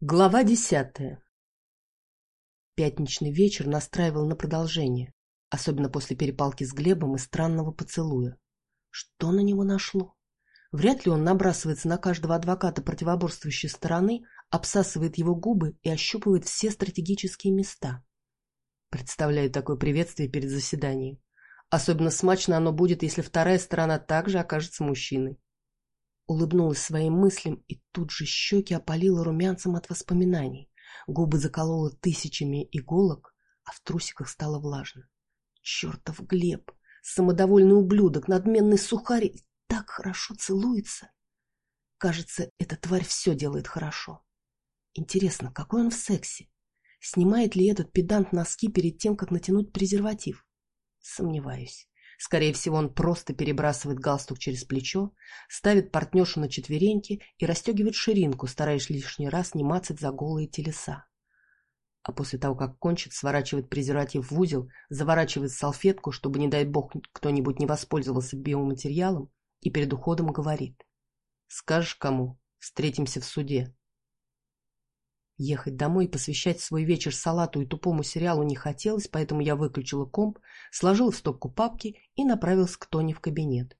Глава десятая Пятничный вечер настраивал на продолжение, особенно после перепалки с Глебом и странного поцелуя. Что на него нашло? Вряд ли он набрасывается на каждого адвоката противоборствующей стороны, обсасывает его губы и ощупывает все стратегические места. Представляю такое приветствие перед заседанием. Особенно смачно оно будет, если вторая сторона также окажется мужчиной. Улыбнулась своим мыслям и тут же щеки опалила румянцем от воспоминаний. Губы заколола тысячами иголок, а в трусиках стало влажно. Чертов Глеб! Самодовольный ублюдок, надменный сухарь так хорошо целуется. Кажется, эта тварь все делает хорошо. Интересно, какой он в сексе? Снимает ли этот педант носки перед тем, как натянуть презерватив? Сомневаюсь. Скорее всего, он просто перебрасывает галстук через плечо, ставит партнершу на четвереньки и расстегивает ширинку, стараясь лишний раз не мацать за голые телеса. А после того, как кончит, сворачивает презерватив в узел, заворачивает салфетку, чтобы, не дай бог, кто-нибудь не воспользовался биоматериалом, и перед уходом говорит. «Скажешь кому? Встретимся в суде». Ехать домой и посвящать свой вечер салату и тупому сериалу не хотелось, поэтому я выключила комп, сложила в стопку папки и направилась к Тоне в кабинет.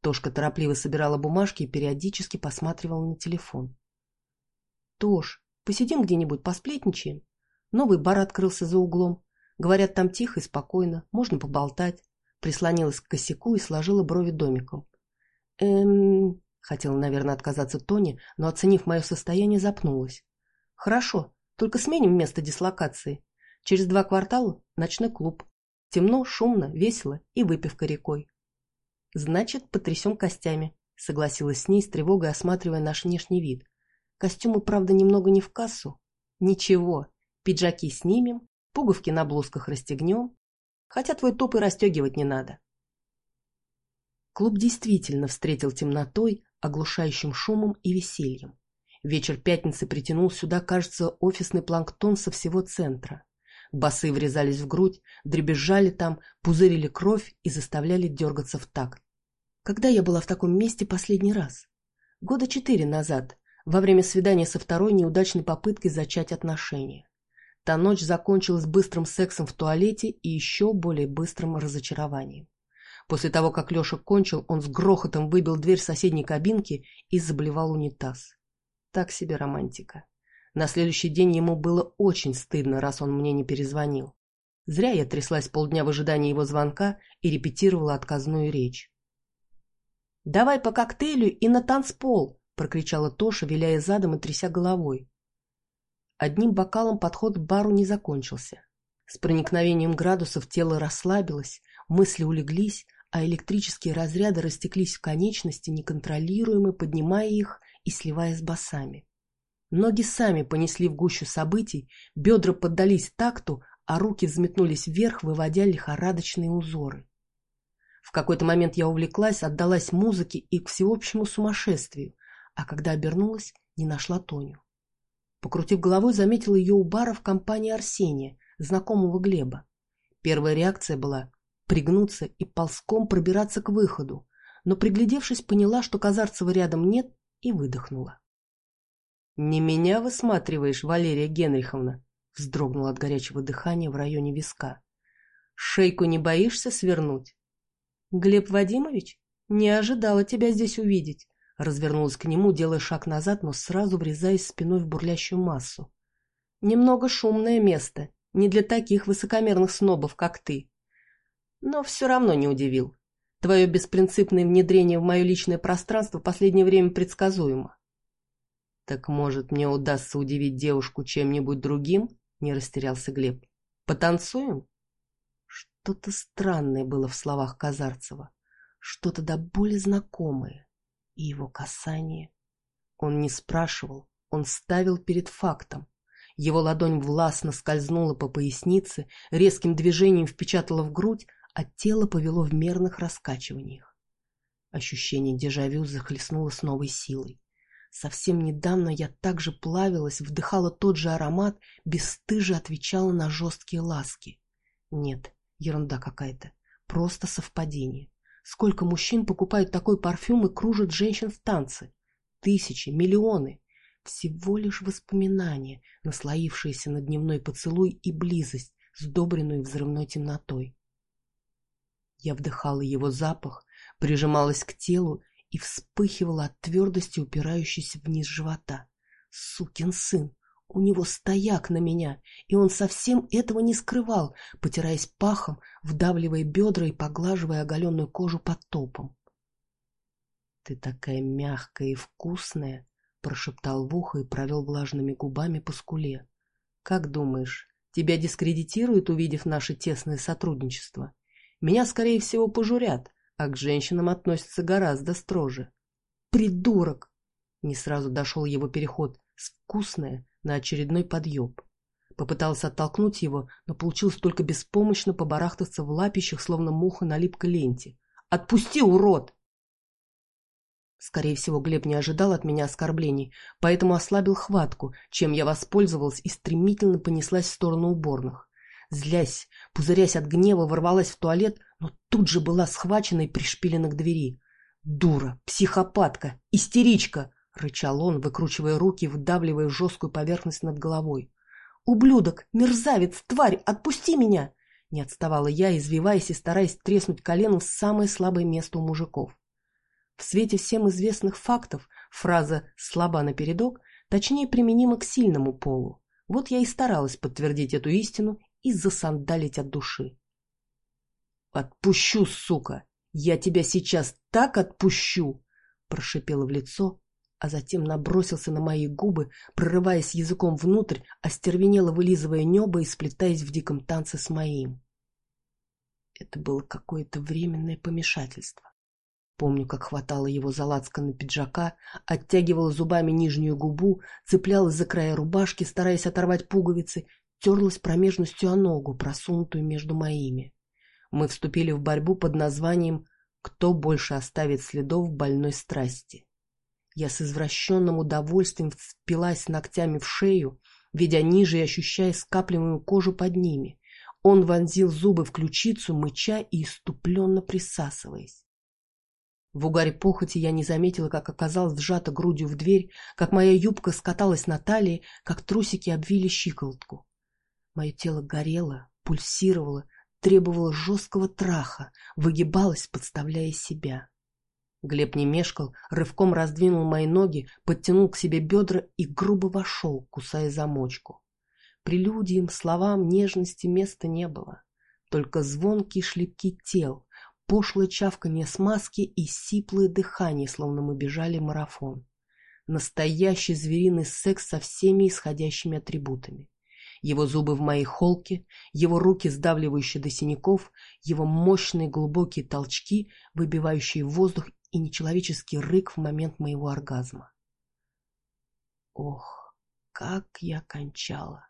Тошка торопливо собирала бумажки и периодически посматривала на телефон. «Тош, посидим где-нибудь, посплетничаем?» Новый бар открылся за углом. Говорят, там тихо и спокойно, можно поболтать. Прислонилась к косяку и сложила брови домиком. «Эм...» Хотела, наверное, отказаться Тони, но, оценив мое состояние, запнулась. Хорошо, только сменим место дислокации. Через два квартала ночной клуб. Темно, шумно, весело и выпивка рекой. Значит, потрясем костями, согласилась с ней с тревогой, осматривая наш внешний вид. Костюмы, правда, немного не в кассу. Ничего, пиджаки снимем, пуговки на блузках расстегнем. Хотя твой топ и расстегивать не надо. Клуб действительно встретил темнотой, оглушающим шумом и весельем. Вечер пятницы притянул сюда, кажется, офисный планктон со всего центра. Басы врезались в грудь, дребезжали там, пузырили кровь и заставляли дергаться в такт. Когда я была в таком месте последний раз? Года четыре назад, во время свидания со второй неудачной попыткой зачать отношения. Та ночь закончилась быстрым сексом в туалете и еще более быстрым разочарованием. После того, как Леша кончил, он с грохотом выбил дверь соседней кабинки и заблевал унитаз. Так себе романтика. На следующий день ему было очень стыдно, раз он мне не перезвонил. Зря я тряслась полдня в ожидании его звонка и репетировала отказную речь. «Давай по коктейлю и на танцпол!» — прокричала Тоша, виляя задом и тряся головой. Одним бокалом подход к бару не закончился. С проникновением градусов тело расслабилось, мысли улеглись, а электрические разряды растеклись в конечности, неконтролируемо поднимая их и сливая с басами. Ноги сами понесли в гущу событий, бедра поддались такту, а руки взметнулись вверх, выводя лихорадочные узоры. В какой-то момент я увлеклась, отдалась музыке и к всеобщему сумасшествию, а когда обернулась, не нашла Тоню. Покрутив головой, заметила ее у бара в компании Арсения, знакомого Глеба. Первая реакция была пригнуться и ползком пробираться к выходу, но, приглядевшись, поняла, что Казарцева рядом нет и выдохнула. «Не меня высматриваешь, Валерия Генриховна?» вздрогнула от горячего дыхания в районе виска. «Шейку не боишься свернуть?» «Глеб Вадимович, не ожидала тебя здесь увидеть», развернулась к нему, делая шаг назад, но сразу врезаясь спиной в бурлящую массу. «Немного шумное место, не для таких высокомерных снобов, как ты. Но все равно не удивил. Твое беспринципное внедрение в мое личное пространство в последнее время предсказуемо. Так может, мне удастся удивить девушку чем-нибудь другим? Не растерялся Глеб. Потанцуем? Что-то странное было в словах Казарцева. Что-то до боли знакомое. И его касание. Он не спрашивал, он ставил перед фактом. Его ладонь властно скользнула по пояснице, резким движением впечатала в грудь, а тело повело в мерных раскачиваниях. Ощущение дежавю захлестнуло с новой силой. Совсем недавно я также плавилась, вдыхала тот же аромат, бесстыже отвечала на жесткие ласки. Нет, ерунда какая-то, просто совпадение. Сколько мужчин покупают такой парфюм и кружат женщин в танцы? Тысячи, миллионы. Всего лишь воспоминания, наслоившиеся на дневной поцелуй и близость, сдобренную взрывной темнотой. Я вдыхала его запах, прижималась к телу и вспыхивала от твердости, упирающейся вниз живота. Сукин сын! У него стояк на меня, и он совсем этого не скрывал, потираясь пахом, вдавливая бедра и поглаживая оголенную кожу под топом. — Ты такая мягкая и вкусная, — прошептал в ухо и провел влажными губами по скуле. — Как думаешь, тебя дискредитируют, увидев наше тесное сотрудничество? Меня, скорее всего, пожурят, а к женщинам относятся гораздо строже. — Придурок! Не сразу дошел его переход с «вкусное» на очередной подъеб. Попытался оттолкнуть его, но получилось только беспомощно побарахтаться в лапищах, словно муха на липкой ленте. «Отпусти, урод!» Скорее всего, Глеб не ожидал от меня оскорблений, поэтому ослабил хватку, чем я воспользовалась и стремительно понеслась в сторону уборных. Злясь, пузырясь от гнева, ворвалась в туалет, но тут же была схвачена и пришпилена к двери. «Дура! Психопатка! Истеричка!» — рычал он, выкручивая руки вдавливая жесткую поверхность над головой. «Ублюдок! Мерзавец! Тварь! Отпусти меня!» Не отставала я, извиваясь и стараясь треснуть коленом в самое слабое место у мужиков. В свете всем известных фактов фраза «слаба напередок» точнее применима к сильному полу. Вот я и старалась подтвердить эту истину и засандалить от души. «Отпущу, сука! Я тебя сейчас так отпущу!» прошипела в лицо, а затем набросился на мои губы, прорываясь языком внутрь, остервенело вылизывая небо и сплетаясь в диком танце с моим. Это было какое-то временное помешательство. Помню, как хватала его за лацканы пиджака, оттягивала зубами нижнюю губу, цеплялась за края рубашки, стараясь оторвать пуговицы, терлась промежностью о ногу, просунутую между моими. Мы вступили в борьбу под названием «Кто больше оставит следов больной страсти?». Я с извращенным удовольствием впилась ногтями в шею, видя ниже и ощущая скапливаемую кожу под ними. Он вонзил зубы в ключицу, мыча и иступленно присасываясь. В угаре похоти я не заметила, как оказалась сжата грудью в дверь, как моя юбка скаталась на талии, как трусики обвили щиколотку. Мое тело горело, пульсировало, требовало жесткого траха, выгибалось, подставляя себя. Глеб не мешкал, рывком раздвинул мои ноги, подтянул к себе бедра и грубо вошел, кусая замочку. Прелюдиям, словам, нежности места не было. Только звонкие шлепки тел, пошлое чавканье смазки и сиплое дыхание, словно мы бежали марафон. Настоящий звериный секс со всеми исходящими атрибутами. Его зубы в моей холке, его руки, сдавливающие до синяков, его мощные глубокие толчки, выбивающие воздух и нечеловеческий рык в момент моего оргазма. Ох, как я кончала!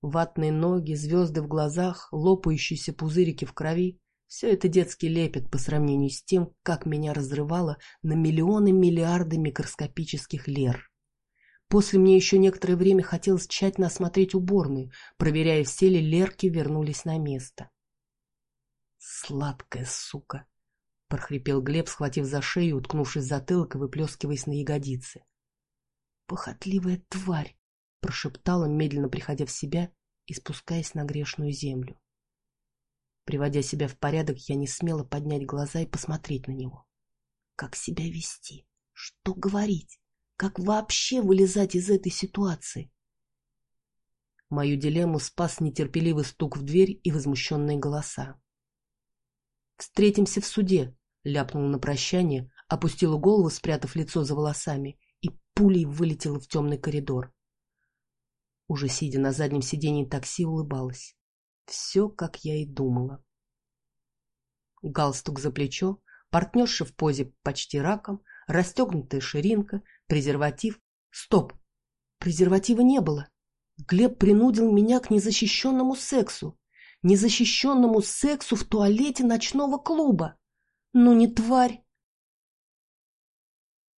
Ватные ноги, звезды в глазах, лопающиеся пузырики в крови — все это детский лепет по сравнению с тем, как меня разрывало на миллионы-миллиарды микроскопических лер. После мне еще некоторое время хотелось тщательно осмотреть уборную, проверяя, все ли лерки вернулись на место. Сладкая сука! — прохрипел Глеб, схватив за шею, уткнувшись в затылок и выплескиваясь на ягодицы. «Похотливая тварь!» — прошептала, медленно приходя в себя и спускаясь на грешную землю. Приводя себя в порядок, я не смела поднять глаза и посмотреть на него. Как себя вести? Что говорить? Как вообще вылезать из этой ситуации? Мою дилемму спас нетерпеливый стук в дверь и возмущенные голоса. «Встретимся в суде», ляпнула на прощание, опустила голову, спрятав лицо за волосами, и пулей вылетела в темный коридор. Уже сидя на заднем сиденье такси, улыбалась. Все, как я и думала. Галстук за плечо, партнерша в позе почти раком, расстегнутая ширинка, презерватив. Стоп! Презерватива не было. Глеб принудил меня к незащищенному сексу. Незащищенному сексу в туалете ночного клуба. Ну не тварь!